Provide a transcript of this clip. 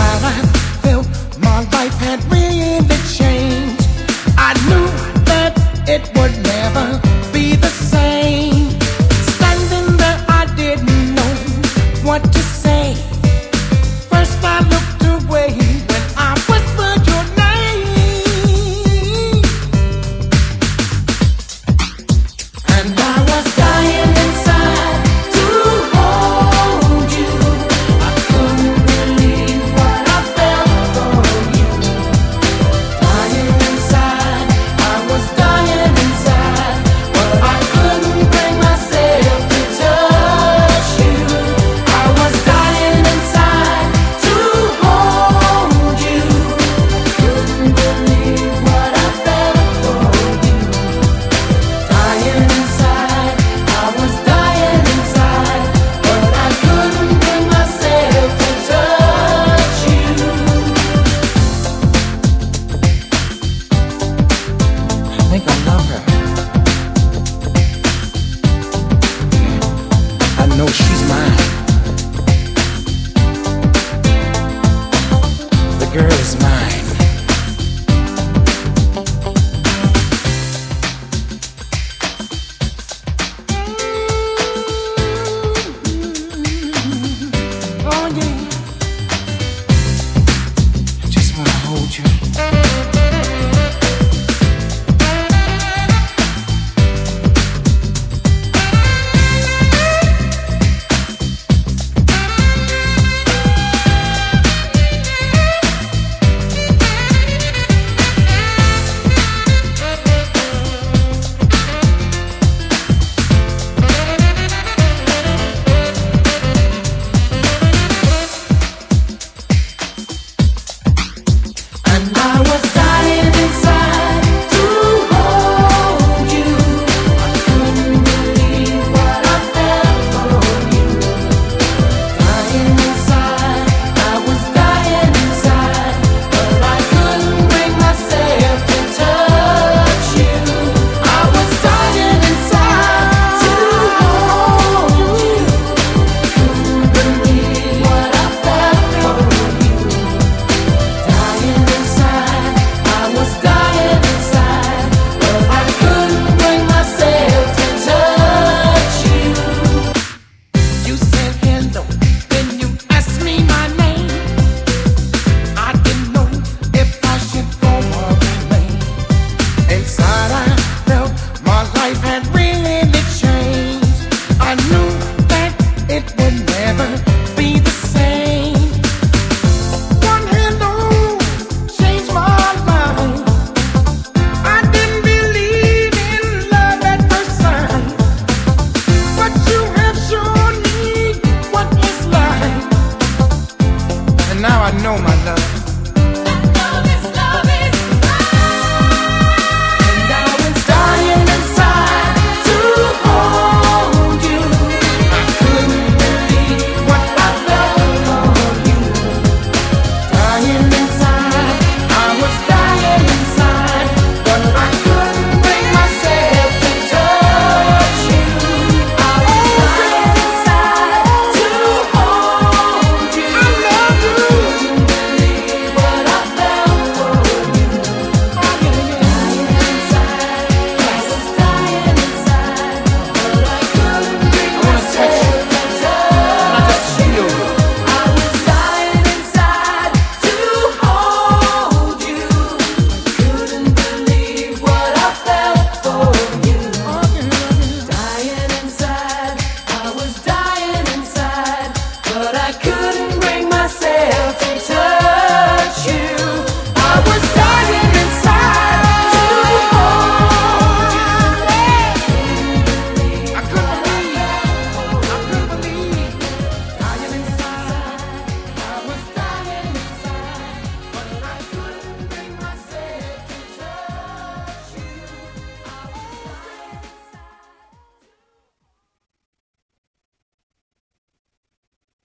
I felt my life had really changed. I knew that it would never be the same. Standing there, I didn't know what to know she's mine. The girl is mine. forever.